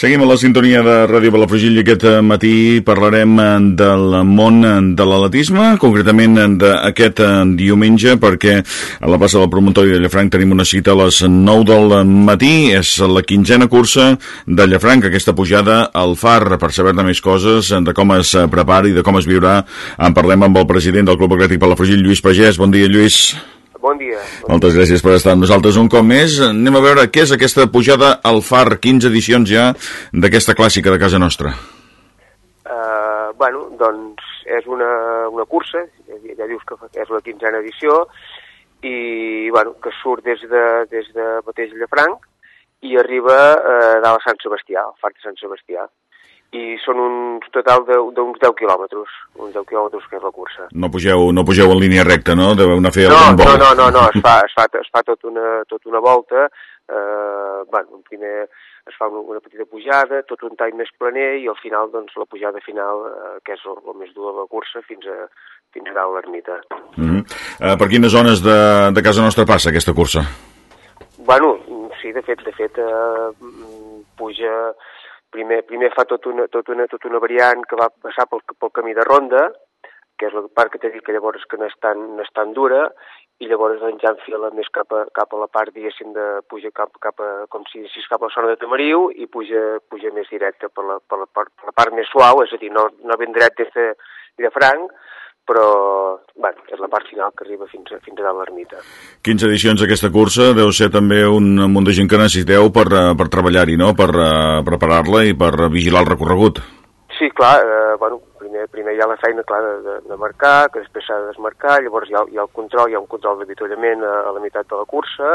Seguim a la sintonia de Ràdio Palafrugell i aquest eh, matí parlarem eh, del món eh, de l'atletisme, concretament d'aquest diumenge, perquè a la plaça del promontori de Llafranc tenim una cita a les 9 del matí, és la quinzena cursa de Llafranc, aquesta pujada al far, per saber-ne més coses, de com es prepara i de com es viurà. En parlem amb el president del Club Atlètic Palafrugell, Lluís Pagès. Bon dia, Lluís. Bon dia. Moltes gràcies per estar amb nosaltres un cop més. Anem a veure què és aquesta pujada al FAR, 15 edicions ja d'aquesta clàssica de casa nostra. Uh, bueno, doncs és una, una cursa, ja, ja dius que és la quinzena edició, i bueno, que surt des de, des de mateix Llafranc i arriba uh, a la Sant Sebastià, al FAR de Sant Sebastià i són un total d'uns 10 quilòmetres, uns 10 quilòmetres que és la cursa. No pugeu, no pugeu en línia recta, no? Deveu anar a fer no, algun vol. No, no, no, no, es fa, es fa, es fa tot, una, tot una volta, eh, bueno, primer es fa una, una petita pujada, tot un tall més planer i al final, doncs, la pujada final, eh, que és el, el més dur de la cursa, fins a, fins a dalt l'ermita. Mm -hmm. eh, per quines zones de, de casa nostra passa aquesta cursa? Bueno, sí, de fet, de fet, eh, puja primer, primer fa tot una, tot, una, tot una variant que va passar pel, pel camí de ronda, que és la part que t'he dit que llavors que no és tan, no és tan dura, i llavors doncs, ja enfila més cap a, cap a la part, diguéssim, de puja cap, cap a, com si si cap a la zona de Tamariu i puja, puja més directe per la, per, la, per la part més suau, és a dir, no, no ben dret des de, de Franc, però bueno, és la part final que arriba fins a, fins a dalt l'ermita. 15 edicions d'aquesta cursa deu ser també un munt de gent que necessiteu per, eh, per treballar-hi, no? per uh, preparar-la i per vigilar el recorregut. Sí, clar, eh, bueno, primer, primer hi ha la feina clar de, de, de marcar, que després s'ha de desmarcar, llavors hi ha, hi ha el control, hi ha un control d'avituallament a, a la meitat de la cursa,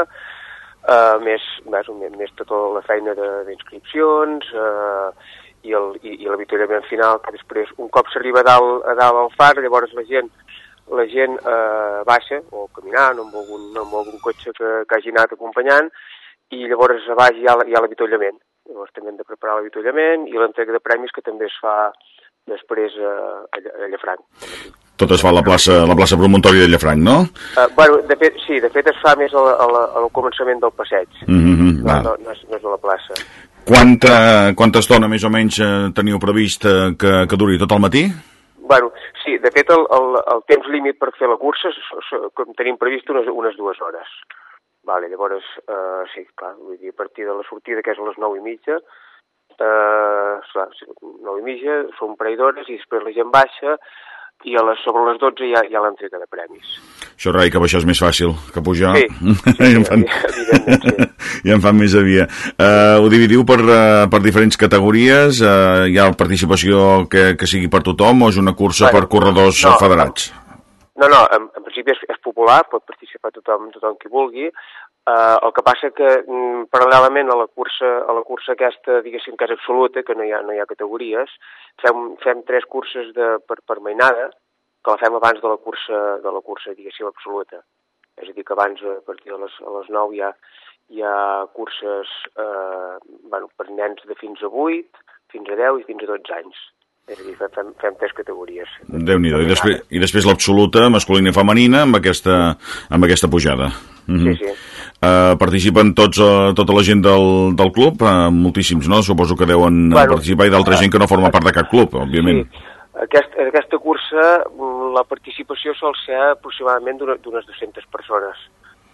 eh, més, més, més tota la feina d'inscripcions, eh, i el, i, i l'avituallament final, que després, un cop s'arriba a dalt, a dalt al far, llavors la gent la gent eh, baixa, o caminant, o amb algun, amb algun cotxe que, que hagi anat acompanyant, i llavors a baix hi ha, hi ha l'avituallament. Llavors també hem de preparar l'avituallament i l'entrega de premis que també es fa després a, a Llafranc. Tot es fa a la plaça, a la plaça promontori de Llafranc, no? Uh, bueno, de fet, sí, de fet es fa més al, al, al començament del passeig, mm -hmm, no, no, no, és, no és a la plaça. Quanta, quanta estona més o menys eh, teniu previst eh, que, que duri tot el matí? Bueno, sí, de fet el, el, el temps límit per fer la cursa com tenim previst unes, unes dues hores. Vale, llavors, eh, sí, clar, vull dir, a partir de la sortida, que és a les nou i mitja, eh, clar, 9 i mitja, són un parell d'hores i després la gent baixa i a les, sobre les 12 hi ha, hi ha l'entrega de premis. Això rai, que això és més fàcil que pujar. Sí, sí, sí I, en fan... sí. I en fan més a via. Uh, ho dividiu per, uh, per diferents categories? Uh, hi ha participació que, que sigui per tothom o és una cursa bueno, per corredors no, federats? No, no, en, en principi és, és popular, pot participar tothom, tothom qui vulgui. Uh, el que passa que mm, paral·lelament a la cursa a la cursa aquesta, diguéssim, que és absoluta, que no hi ha, no hi ha categories, fem, fem tres curses de, per, per mainada, que la fem abans de la cursa, de la cursa diguéssim, absoluta. És a dir, que abans, a partir de les, a les 9, hi ha, hi ha curses eh, bueno, per nens de fins a 8, fins a 10 i fins a 12 anys. És a dir, fem, fem tres categories. déu nhi I després, i després l'absoluta, masculina i femenina, amb aquesta, amb aquesta pujada. Mm -hmm. Sí, sí. Uh, participen tots, uh, tota la gent del, del club, uh, moltíssims, no? Suposo que deuen bueno, participar i d'altra uh, gent que no forma part de cap club, òbviament. Sí. Aquest, en aquesta cursa la participació sol ser aproximadament d'unes 200 persones.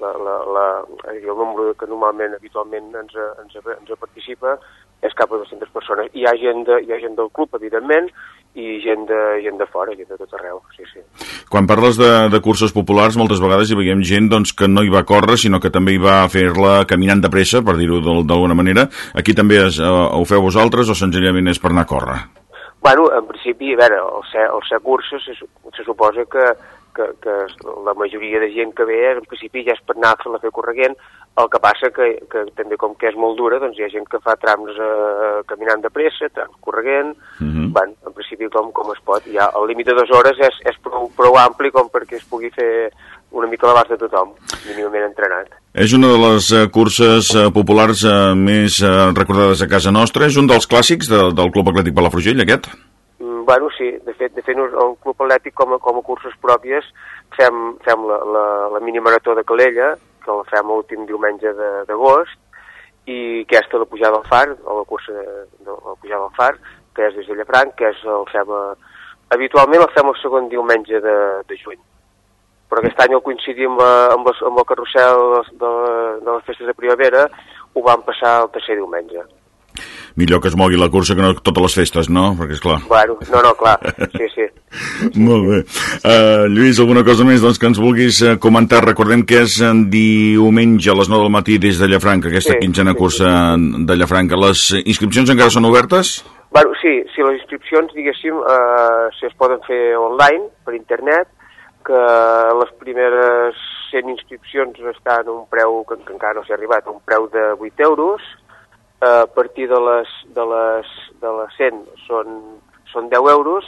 La, la, la, el nombre que normalment, habitualment ens, ens, ens participa és cap a 200 persones. Hi ha gent, de, hi ha gent del club, evidentment, i gent de, gent de fora, gent de tot arreu, sí, sí. Quan parles de, de curses populars, moltes vegades hi veiem gent doncs, que no hi va córrer, sinó que també hi va fer-la caminant de pressa, per dir-ho d'alguna manera. Aquí també es, uh, ho feu vosaltres o senzillament és per anar a córrer? Bueno, en principi, a veure, el ser, el ser curses se, se suposa que, que, que la majoria de gent que ve, en principi ja és per anar a fer-la fer correguent, el que passa que, que també com que és molt dura, doncs hi ha gent que fa trams eh, caminant de pressa, trams correguent, uh -huh. bueno, en principi com, com es pot. Ja, el límit de dues hores és, és prou, prou ampli com perquè es pugui fer una mica l'abast de tothom, mínimament entrenat. És una de les uh, curses uh, populars uh, més recordades a casa nostra, és un dels clàssics de, del Club Atlètic Palafrugell, aquest? Bueno, sí, de fet, de fet el Club Atlètic com a, com a curses pròpies fem, fem la, la, la mini marató de Calella, que la fem l'últim diumenge d'agost, i aquesta la pujada al far, o la cursa de, de la pujada al far, que és des de Llafranc, que és el fem a, habitualment el fem el segon diumenge de, de juny. Però aquest any al coincidir amb, la, amb, les, amb el carrusel de, de les festes de primavera, ho vam passar el tercer diumenge. Millor que es mogui la cursa que no totes les festes, no? Perquè, és clar... Bueno, no, no, clar, sí, sí. Molt bé. Uh, Lluís, alguna cosa més doncs, que ens vulguis uh, comentar? Recordem que és en diumenge a les 9 del matí des de Llafranca, aquesta Sí, quinzena sí, cursa de Llafranca. Les inscripcions encara són obertes? Bueno, sí, si les inscripcions, diguéssim, eh, si es poden fer online, per internet, que les primeres 100 inscripcions estan a un preu que, que encara no s'ha arribat, a un preu de 8 euros, eh, a partir de les, de les, de les 100 són, són 10 euros,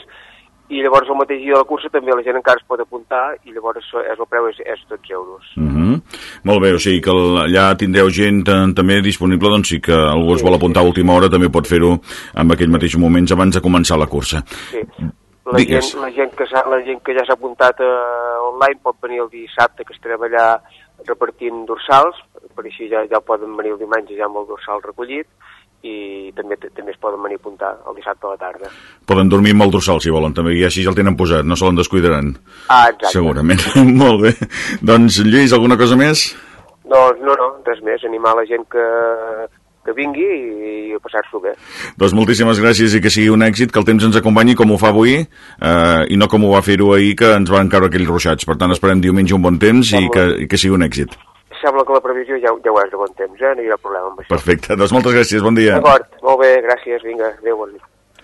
i llavors el mateix dia de la cursa també la gent encara es pot apuntar i llavors és, el preu és, és 12 euros. Uh -huh. Molt bé, o sigui que allà tindreu gent eh, també disponible, doncs si que algú es Sí, vol apuntar a última hora també pot fer-ho en aquell mateix moments abans de començar la cursa. Sí. La Digues. gent, la, gent que la gent que ja s'ha apuntat eh, online pot venir el dissabte, que estarem allà repartint dorsals, per així ja, ja poden venir el diumenge ja amb el dorsal recollit, i també també es poden venir a apuntar el dissabte a la tarda. Poden dormir amb el dorsal, si volen, també, i així ja el tenen posat, no se l'en descuidaran. Ah, exacte. Segurament. Molt bé. Doncs, Lluís, alguna cosa més? Doncs no, no, res més, animar la gent que, que vingui i, i passar-s'ho bé. Doncs moltíssimes gràcies i que sigui un èxit, que el temps ens acompanyi com ho fa avui eh, i no com ho va fer-ho ahir, que ens van caure aquells ruixats. Per tant, esperem diumenge un bon temps i que, i que sigui un èxit. Sembla que la previsió ja, ja ho és de bon temps, eh? no hi ha problema amb això. Perfecte. Doncs moltes gràcies, bon dia. D'acord, molt bé, gràcies, vinga, adéu, bon dia.